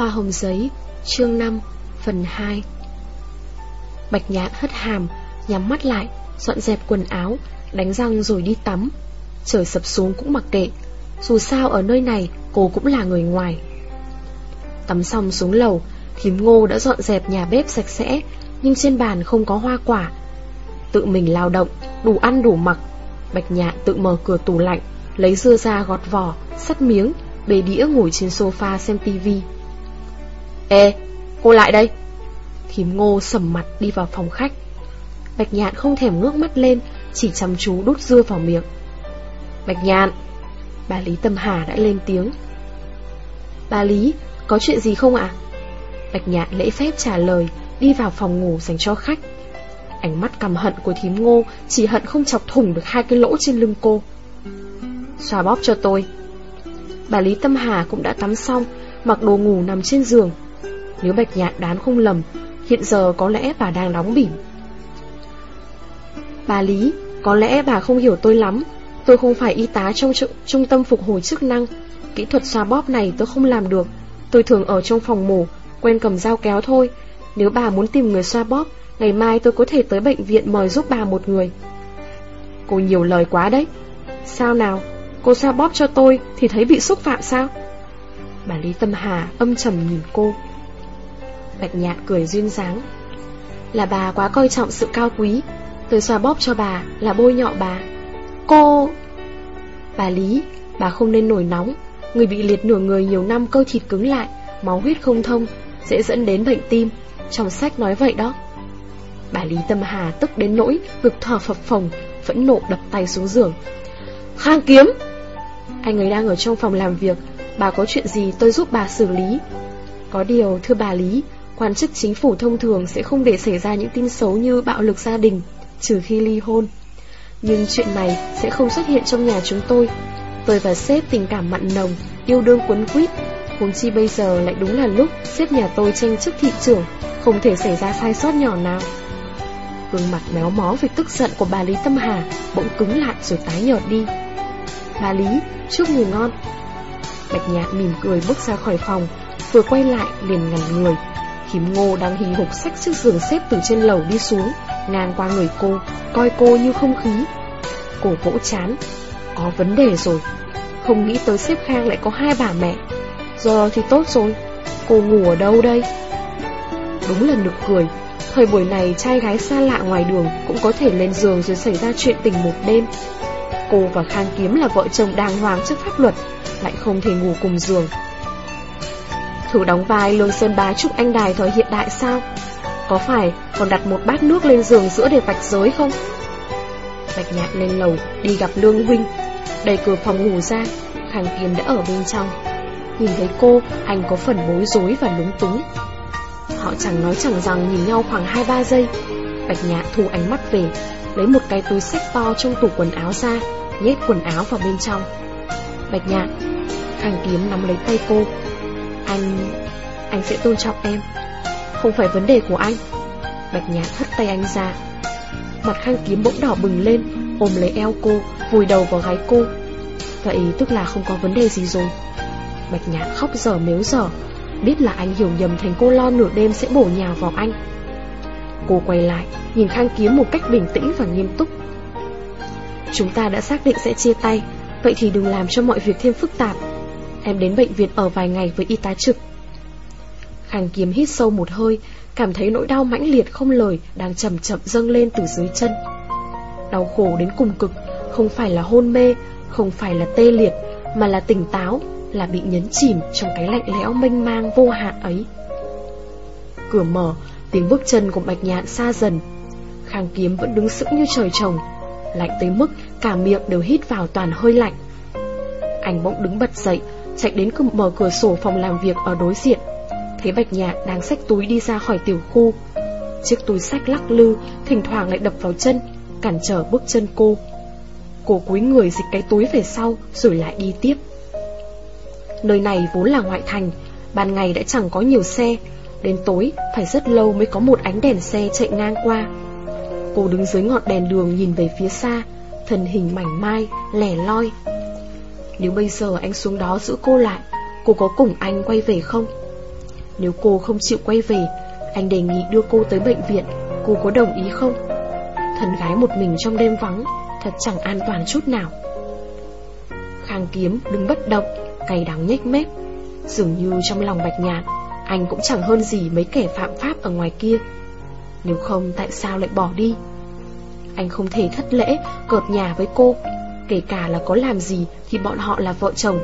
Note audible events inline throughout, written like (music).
Hoa hồng giấy, chương 5, phần 2 Bạch nhã hất hàm, nhắm mắt lại, dọn dẹp quần áo, đánh răng rồi đi tắm. Trời sập xuống cũng mặc kệ, dù sao ở nơi này cô cũng là người ngoài. Tắm xong xuống lầu, thím ngô đã dọn dẹp nhà bếp sạch sẽ, nhưng trên bàn không có hoa quả. Tự mình lao động, đủ ăn đủ mặc. Bạch nhã tự mở cửa tủ lạnh, lấy dưa ra gọt vỏ, sắt miếng, bề đĩa ngồi trên sofa xem tivi. Ê, cô lại đây. Thím ngô sầm mặt đi vào phòng khách. Bạch nhạn không thèm ngước mắt lên, chỉ chăm chú đút dưa vào miệng. Bạch nhạn, bà Lý Tâm Hà đã lên tiếng. Bà Lý, có chuyện gì không ạ? Bạch nhạn lễ phép trả lời, đi vào phòng ngủ dành cho khách. Ánh mắt căm hận của thím ngô chỉ hận không chọc thủng được hai cái lỗ trên lưng cô. Xoa bóp cho tôi. Bà Lý Tâm Hà cũng đã tắm xong, mặc đồ ngủ nằm trên giường. Nếu Bạch Nhạn đoán không lầm, hiện giờ có lẽ bà đang đóng bỉm. Bà Lý, có lẽ bà không hiểu tôi lắm. Tôi không phải y tá trong trung tâm phục hồi chức năng. Kỹ thuật xoa bóp này tôi không làm được. Tôi thường ở trong phòng mổ, quen cầm dao kéo thôi. Nếu bà muốn tìm người xoa bóp, ngày mai tôi có thể tới bệnh viện mời giúp bà một người. Cô nhiều lời quá đấy. Sao nào, cô xoa bóp cho tôi thì thấy bị xúc phạm sao? Bà Lý Tâm Hà âm trầm nhìn cô. Bạch nhạn cười duyên dáng. Là bà quá coi trọng sự cao quý, tôi xoa bóp cho bà là bôi nhọ bà. Cô... Bà Lý, bà không nên nổi nóng, người bị liệt nửa người nhiều năm cơ thịt cứng lại, máu huyết không thông, dễ dẫn đến bệnh tim, trong sách nói vậy đó. Bà Lý Tâm Hà tức đến nỗi ngực thở phập phồng, phẫn nộ đập tay xuống giường. Khang kiếm! Anh ấy đang ở trong phòng làm việc, bà có chuyện gì tôi giúp bà xử lý. Có điều, thưa bà Lý, quan chức chính phủ thông thường sẽ không để xảy ra những tin xấu như bạo lực gia đình, trừ khi ly hôn. Nhưng chuyện này sẽ không xuất hiện trong nhà chúng tôi. Tôi và sếp tình cảm mặn nồng, yêu đương quấn quýt. Huống chi bây giờ lại đúng là lúc sếp nhà tôi tranh chức thị trưởng, không thể xảy ra sai sót nhỏ nào. Gương mặt méo mó vì tức giận của bà Lý Tâm Hà bỗng cứng lại rồi tái nhợt đi. Bà Lý, chúc ngủ ngon. Bạch Nhạn mỉm cười bước ra khỏi phòng, vừa quay lại liền ngẩn người. Thím ngô đang hì hục sách chiếc giường xếp từ trên lầu đi xuống, ngang qua người cô, coi cô như không khí. Cổ vỗ chán, có vấn đề rồi. Không nghĩ tới xếp khang lại có hai bà mẹ. Giờ thì tốt rồi, cô ngủ ở đâu đây? Đúng là nực cười, thời buổi này trai gái xa lạ ngoài đường cũng có thể lên giường rồi xảy ra chuyện tình một đêm. Cô và Khang Kiếm là vợ chồng đàng hoàng trước pháp luật, lại không thể ngủ cùng giường. Thử đóng vai Lương Sơn Bá chụp anh đài thời hiện đại sao? Có phải còn đặt một bát nước lên giường giữa để vạch giới không? Bạch nhạn lên lầu đi gặp Lương Huynh. Đẩy cửa phòng ngủ ra Khang Kiếm đã ở bên trong. Nhìn thấy cô, anh có phần bối rối và lúng túng. Họ chẳng nói chẳng rằng nhìn nhau khoảng 2-3 giây. Bạch nhạn thu ánh mắt về Lấy một cái túi sách to trong tủ quần áo ra Nhét quần áo vào bên trong. Bạch nhạn Khang Kiếm nắm lấy tay cô anh... anh sẽ tôn trọng em. Không phải vấn đề của anh. Bạch nhạc hất tay anh ra. Mặt khang kiếm bỗng đỏ bừng lên, Ôm lấy eo cô, Vùi đầu vào gáy cô. Vậy tức là không có vấn đề gì rồi. Bạch nhạc khóc dở mếu dở, Biết là anh hiểu nhầm thành cô lo nửa đêm sẽ bổ nhào vào anh. Cô quay lại, Nhìn khang kiếm một cách bình tĩnh và nghiêm túc. Chúng ta đã xác định sẽ chia tay, Vậy thì đừng làm cho mọi việc thêm phức tạp. Em đến bệnh viện ở vài ngày với y tá trực. Khang kiếm hít sâu một hơi, Cảm thấy nỗi đau mãnh liệt không lời Đang chậm chậm dâng lên từ dưới chân. Đau khổ đến cùng cực, Không phải là hôn mê, Không phải là tê liệt, Mà là tỉnh táo, Là bị nhấn chìm trong cái lạnh lẽo mênh mang vô hạn ấy. Cửa mở, Tiếng bước chân của bạch nhạn xa dần. Khang kiếm vẫn đứng sững như trời trồng, Lạnh tới mức cả miệng đều hít vào toàn hơi lạnh. Anh bỗng đứng bật dậy Chạy đến mở cửa sổ phòng làm việc ở đối diện. Thấy Bạch Nhạn đang xách túi đi ra khỏi tiểu khu. Chiếc túi sách lắc lư Thỉnh thoảng lại đập vào chân Cản trở bước chân cô. Cô cúi người dịch cái túi về sau Rồi lại đi tiếp. Nơi này vốn là ngoại thành Ban ngày đã chẳng có nhiều xe. Đến tối phải rất lâu mới có một ánh đèn xe chạy ngang qua. Cô đứng dưới ngọn đèn đường nhìn về phía xa Thân hình mảnh mai, lẻ loi. Nếu bây giờ anh xuống đó giữ cô lại Cô có cùng anh quay về không? Nếu cô không chịu quay về, anh đề nghị đưa cô tới bệnh viện, cô có đồng ý không? Thần gái một mình trong đêm vắng, thật chẳng an toàn chút nào. Khang kiếm đứng bất động, cay đắng nhếch mép. Dường như trong lòng bạch nhạn, anh cũng chẳng hơn gì mấy kẻ phạm pháp ở ngoài kia. Nếu không tại sao lại bỏ đi? Anh không thể thất lễ, cợt nhà với cô. Kể cả là có làm gì thì bọn họ là vợ chồng.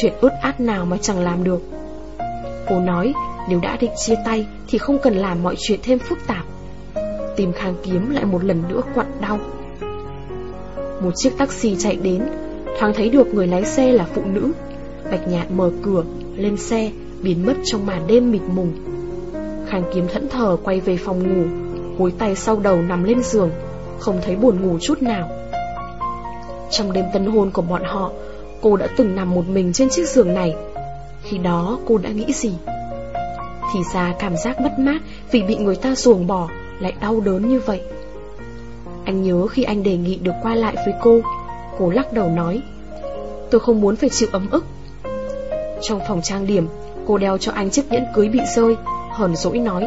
Chuyện ướt át nào mà chẳng làm được. Cô nói nếu đã định chia tay thì không cần làm mọi chuyện thêm phức tạp. Tìm khang kiếm lại một lần nữa quặn đau. Một chiếc taxi chạy đến, thoáng thấy được người lái xe là phụ nữ. Bạch nhạt mở cửa, lên xe, biến mất trong màn đêm mịt mùng. Khang kiếm thẫn thờ quay về phòng ngủ, gối tay sau đầu nằm lên giường, không thấy buồn ngủ chút nào. Trong đêm tân hôn của bọn họ, cô đã từng nằm một mình trên chiếc giường này. Khi đó cô đã nghĩ gì? Thì ra cảm giác mất mát vì bị người ta ruồng bỏ lại đau đớn như vậy. Anh nhớ khi anh đề nghị được qua lại với cô, cô lắc đầu nói, tôi không muốn phải chịu ấm ức. Trong phòng trang điểm, cô đeo cho anh chiếc nhẫn cưới bị rơi, hờn dỗi nói,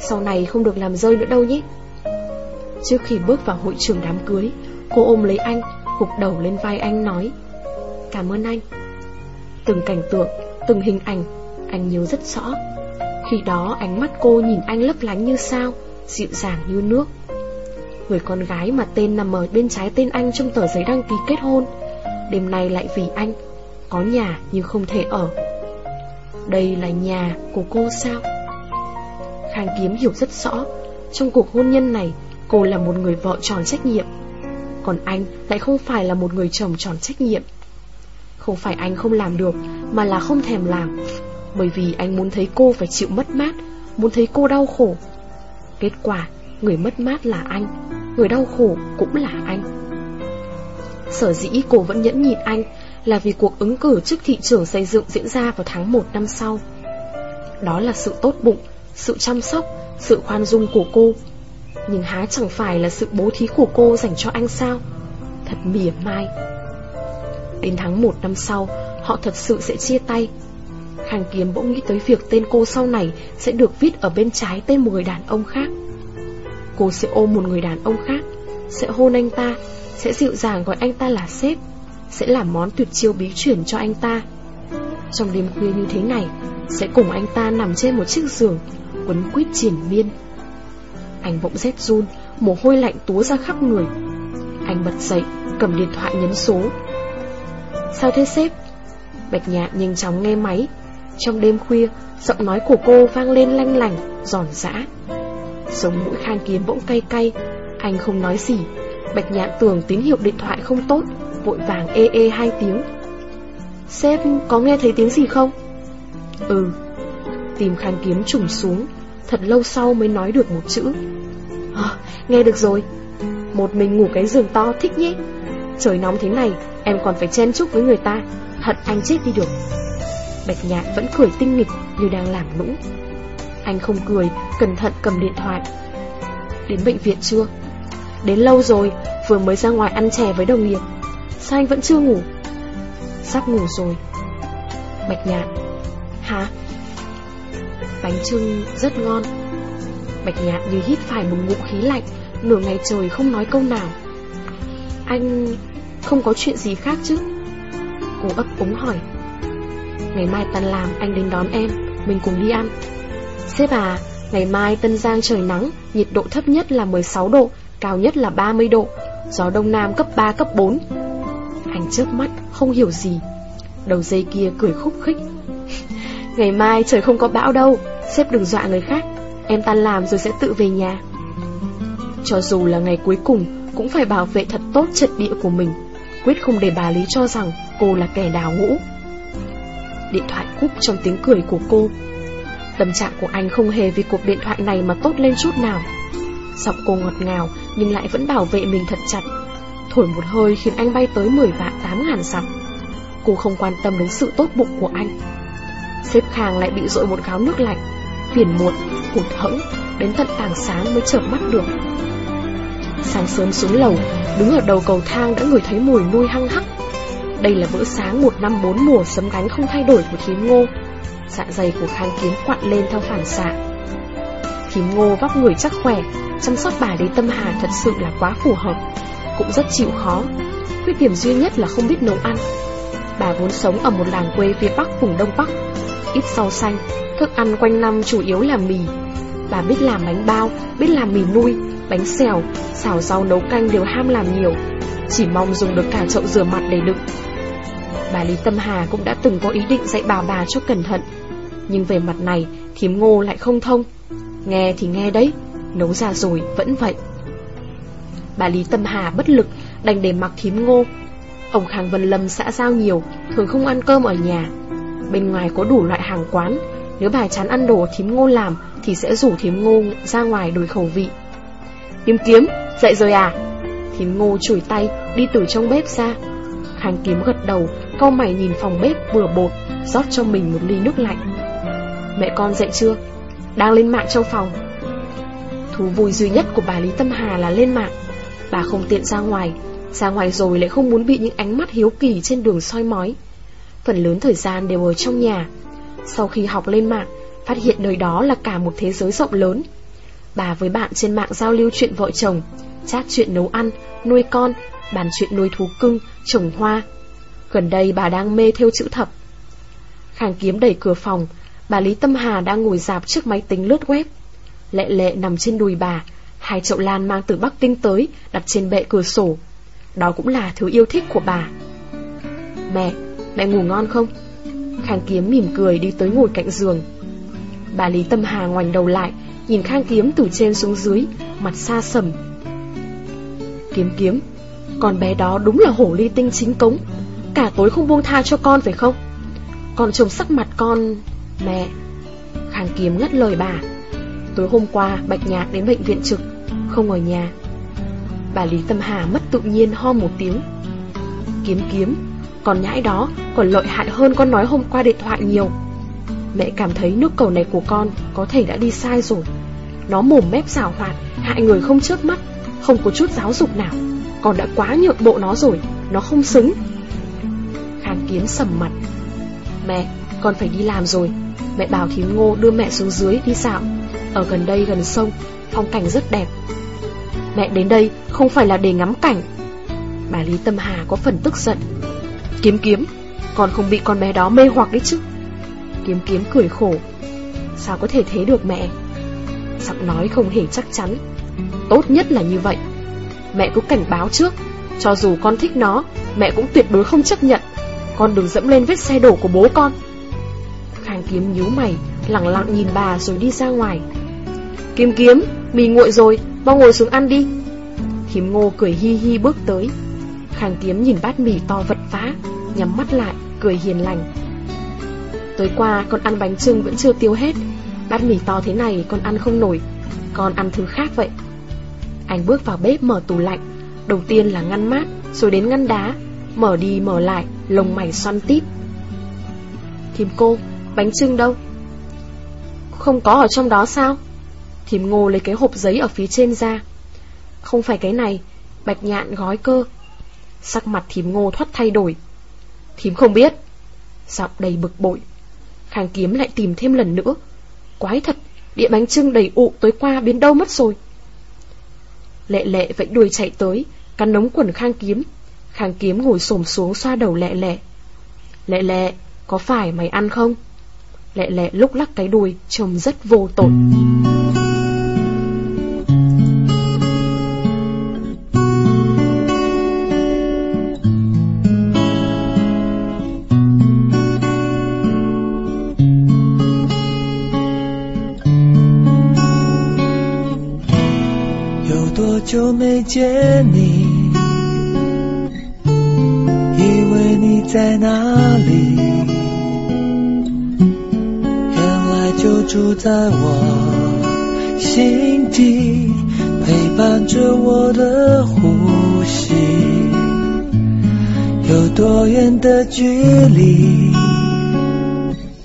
sau này không được làm rơi nữa đâu nhé. Trước khi bước vào hội trường đám cưới, cô ôm lấy anh, gục đầu lên vai anh nói, cảm ơn anh. Từng cảnh tượng, từng hình ảnh, anh nhớ rất rõ. Khi đó ánh mắt cô nhìn anh lấp lánh như sao, dịu dàng như nước. Người con gái mà tên nằm ở bên trái tên anh trong tờ giấy đăng ký kết hôn, đêm nay lại vì anh, có nhà nhưng không thể ở. Đây là nhà của cô sao? Khang Kiếm hiểu rất rõ, trong cuộc hôn nhân này, cô là một người vợ tròn trách nhiệm. Còn anh lại không phải là một người chồng tròn trách nhiệm. Không phải anh không làm được, mà là không thèm làm. Bởi vì anh muốn thấy cô phải chịu mất mát, muốn thấy cô đau khổ. Kết quả, người mất mát là anh, người đau khổ cũng là anh. Sở dĩ cô vẫn nhẫn nhịn anh là vì cuộc ứng cử chức thị trưởng xây dựng diễn ra vào tháng 1 năm sau. Đó là sự tốt bụng, sự chăm sóc, sự khoan dung của cô. Nhưng há chẳng phải là sự bố thí của cô dành cho anh sao? Thật mỉa mai. Đến tháng 1 năm sau, họ thật sự sẽ chia tay. Khang Kiếm bỗng nghĩ tới việc tên cô sau này sẽ được viết ở bên trái tên một người đàn ông khác. Cô sẽ ôm một người đàn ông khác, sẽ hôn anh ta, sẽ dịu dàng gọi anh ta là sếp, sẽ làm món tuyệt chiêu bí chuyển cho anh ta. Trong đêm khuya như thế này, sẽ cùng anh ta nằm trên một chiếc giường, quấn quýt triển miên. Anh bỗng rét run, mồ hôi lạnh túa ra khắp người. Anh bật dậy, cầm điện thoại nhấn số. Sao thế sếp? Bạch nhạn nhanh chóng nghe máy. Trong đêm khuya, giọng nói của cô vang lên lanh lành, giòn giã. Sống mũi khang kiếm bỗng cay cay, anh không nói gì. Bạch nhạn tưởng tín hiệu điện thoại không tốt, vội vàng ê ê hai tiếng. Sếp có nghe thấy tiếng gì không? Ừ. Tìm khang kiếm trùng xuống, thật lâu sau mới nói được một chữ. À, nghe được rồi. Một mình ngủ cái giường to thích nhé. Trời nóng thế này, em còn phải chen chúc với người ta, hận anh chết đi được. Bạch nhạn vẫn cười tinh nghịch như đang làm nũng. Anh không cười, cẩn thận cầm điện thoại. Đến bệnh viện chưa? Đến lâu rồi, vừa mới ra ngoài ăn chè với đồng nghiệp. Sao anh vẫn chưa ngủ? Sắp ngủ rồi. Bạch nhạn. Hả? Bánh trưng rất ngon. Bạch nhạn như hít phải một ngụm khí lạnh, nửa ngày trời không nói câu nào. Anh không có chuyện gì khác chứ? Cô ấp úng hỏi. Ngày mai tan làm anh đến đón em, mình cùng đi ăn. Sếp à, ngày mai Tân Giang trời nắng, nhiệt độ thấp nhất là 16 độ, cao nhất là 30 độ, gió đông nam cấp 3, cấp 4. Anh chớp mắt, không hiểu gì. Đầu dây kia cười khúc khích. (laughs) ngày mai trời không có bão đâu, sếp đừng dọa người khác, em tan làm rồi sẽ tự về nhà. Cho dù là ngày cuối cùng, cũng phải bảo vệ thật tốt trận địa của mình, quyết không để bà Lý cho rằng cô là kẻ đào ngũ. Điện thoại cúp trong tiếng cười của cô. Tâm trạng của anh không hề vì cuộc điện thoại này mà tốt lên chút nào. Giọng cô ngọt ngào nhưng lại vẫn bảo vệ mình thật chặt. Thổi một hơi khiến anh bay tới 10 vạn 8 ngàn dặm Cô không quan tâm đến sự tốt bụng của anh. Xếp khang lại bị dội một gáo nước lạnh. Phiền muộn, hụt hẫng Đến tận tàng sáng mới chợp mắt được. Sáng sớm xuống lầu Đứng ở đầu cầu thang đã ngửi thấy mùi nuôi hăng hắc. Đây là bữa sáng một năm bốn mùa sấm đánh không thay đổi của thím ngô. Dạ dày của khang kiếm quặn lên theo phản xạ. Thím ngô vóc người chắc khỏe Chăm sóc bà Lý Tâm Hà thật sự là quá phù hợp Cũng rất chịu khó. Khuyết điểm duy nhất là không biết nấu ăn. Bà vốn sống ở một làng quê phía bắc vùng Đông Bắc Ít rau xanh Thức ăn quanh năm chủ yếu là mì. Bà biết làm bánh bao, biết làm mì nuôi, bánh xèo, xào rau nấu canh đều ham làm nhiều Chỉ mong dùng được cả chậu rửa mặt để đựng. Bà Lý Tâm Hà cũng đã từng có ý định dạy bà bà cho cẩn thận Nhưng về mặt này, thím ngô lại không thông. Nghe thì nghe đấy, nấu ra rồi vẫn vậy. Bà Lý Tâm Hà bất lực, đành để mặc thím ngô. Ông Khang Vân Lâm xã giao nhiều, thường không ăn cơm ở nhà. Bên ngoài có đủ loại hàng quán nếu bà chán ăn đồ thím ngô làm Thì sẽ rủ thím ngô ra ngoài đổi khẩu vị Kiếm kiếm, dậy rồi à? Thím ngô chùi tay, đi từ trong bếp ra Khang kiếm gật đầu, Câu mày nhìn phòng bếp vừa bột, rót cho mình một ly nước lạnh. Mẹ con dậy chưa? Đang lên mạng trong phòng. Thú vui duy nhất của bà Lý Tâm Hà là lên mạng. Bà không tiện ra ngoài, ra ngoài rồi lại không muốn bị những ánh mắt hiếu kỳ trên đường soi mói. Phần lớn thời gian đều ở trong nhà. Sau khi học lên mạng, phát hiện nơi đó là cả một thế giới rộng lớn. Bà với bạn trên mạng giao lưu chuyện vợ chồng, chat chuyện nấu ăn, nuôi con, bàn chuyện nuôi thú cưng, trồng hoa. Gần đây bà đang mê theo chữ thập. Khang kiếm đẩy cửa phòng, bà Lý Tâm Hà đang ngồi dạp trước máy tính lướt web. Lệ lệ nằm trên đùi bà, hai chậu lan mang từ Bắc Kinh tới, đặt trên bệ cửa sổ. Đó cũng là thứ yêu thích của bà. Mẹ, mẹ ngủ ngon không? Khang kiếm mỉm cười đi tới ngồi cạnh giường. Bà Lý Tâm Hà ngoảnh đầu lại, nhìn Khang kiếm từ trên xuống dưới, mặt xa sầm. Kiếm kiếm, con bé đó đúng là hổ ly tinh chính cống Cả tối không buông tha cho con phải không? Con trông sắc mặt con Mẹ. Khang kiếm ngắt lời bà. Tối hôm qua Bạch Nhạc đến bệnh viện trực Không ở nhà. Bà Lý Tâm Hà mất tự nhiên ho một tiếng. Kiếm kiếm còn nhãi đó còn lợi hại hơn con nói hôm qua điện thoại nhiều. Mẹ cảm thấy nước cầu này của con Có thể đã đi sai rồi. Nó mồm mép xảo hoạt Hại người không chớp mắt Không có chút giáo dục nào. Con đã quá nhượng bộ nó rồi Nó không xứng. Khang kiến sầm mặt. Mẹ, con phải đi làm rồi. Mẹ bảo thím ngô đưa mẹ xuống dưới đi dạo. Ở gần đây gần sông Phong cảnh rất đẹp. Mẹ đến đây không phải là để ngắm cảnh. Bà Lý Tâm Hà có phần tức giận. Kiếm kiếm, còn không bị con bé đó mê hoặc đấy chứ. Kiếm kiếm cười khổ. Sao có thể thế được mẹ? Giọng nói không hề chắc chắn. Tốt nhất là như vậy. Mẹ cứ cảnh báo trước. Cho dù con thích nó, Mẹ cũng tuyệt đối không chấp nhận. Con đừng dẫm lên vết xe đổ của bố con. Khang kiếm nhíu mày, Lặng lặng nhìn bà rồi đi ra ngoài. Kiếm kiếm, Mì nguội rồi, Mau ngồi xuống ăn đi. Thím ngô cười hi hi bước tới. Khang kiếm nhìn bát mì to vật vã, Nhắm mắt lại Cười hiền lành. Tối qua con ăn bánh trưng vẫn chưa tiêu hết. Bát mì to thế này con ăn không nổi Con ăn thứ khác vậy. Anh bước vào bếp mở tủ lạnh Đầu tiên là ngăn mát Rồi đến ngăn đá Mở đi mở lại Lồng mày xoăn tít. Thím cô Bánh trưng đâu? Không có ở trong đó sao? Thím ngô lấy cái hộp giấy ở phía trên ra. Không phải cái này Bạch nhạn gói cơ. Sắc mặt thím ngô thoát thay đổi Thím không biết Giọng đầy bực bội Khang kiếm lại tìm thêm lần nữa Quái thật Địa bánh trưng đầy ụ tối qua biến đâu mất rồi Lệ lệ vẫy đuôi chạy tới, cắn nống quần khang kiếm. Khang kiếm ngồi xổm xuống xoa đầu lệ lệ. Lệ lệ, có phải mày ăn không? Lệ lệ lúc lắc cái đuôi, trông rất vô tội. 见你，以为你在哪里，原来就住在我心底，陪伴着我的呼吸。有多远的距离，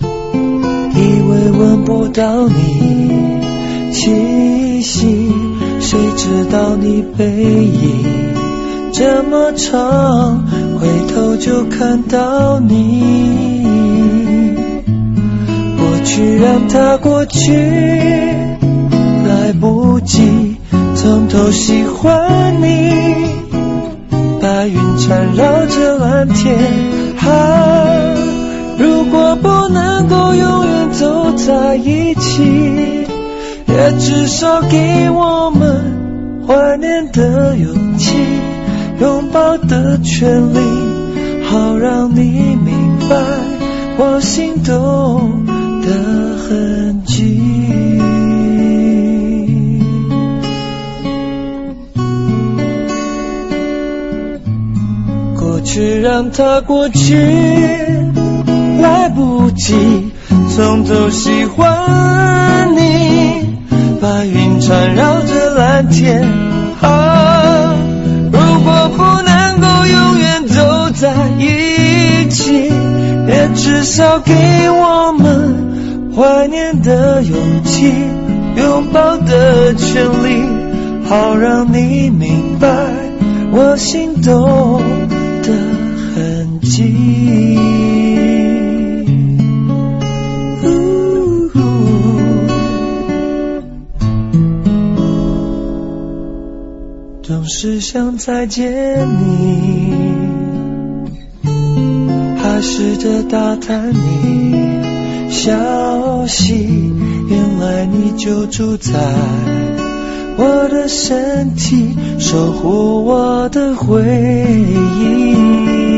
以为闻不到你气息。谁知道你背影这么长，回头就看到你。过去让它过去，来不及从头喜欢你。白云缠绕着蓝天，啊，如果不能够永远走在一起，也至少给我们怀念的勇气，拥抱的权利，好让你明白我心动的痕迹。过去让它过去，来不及从头喜欢。缠绕着蓝天，啊，如果不能够永远走在一起，也至少给我们怀念的勇气，拥抱的权利，好让你明白我心动。的痕迹，是想再见你，还试着打探你消息，原来你就住在。我的身体守护我的回忆。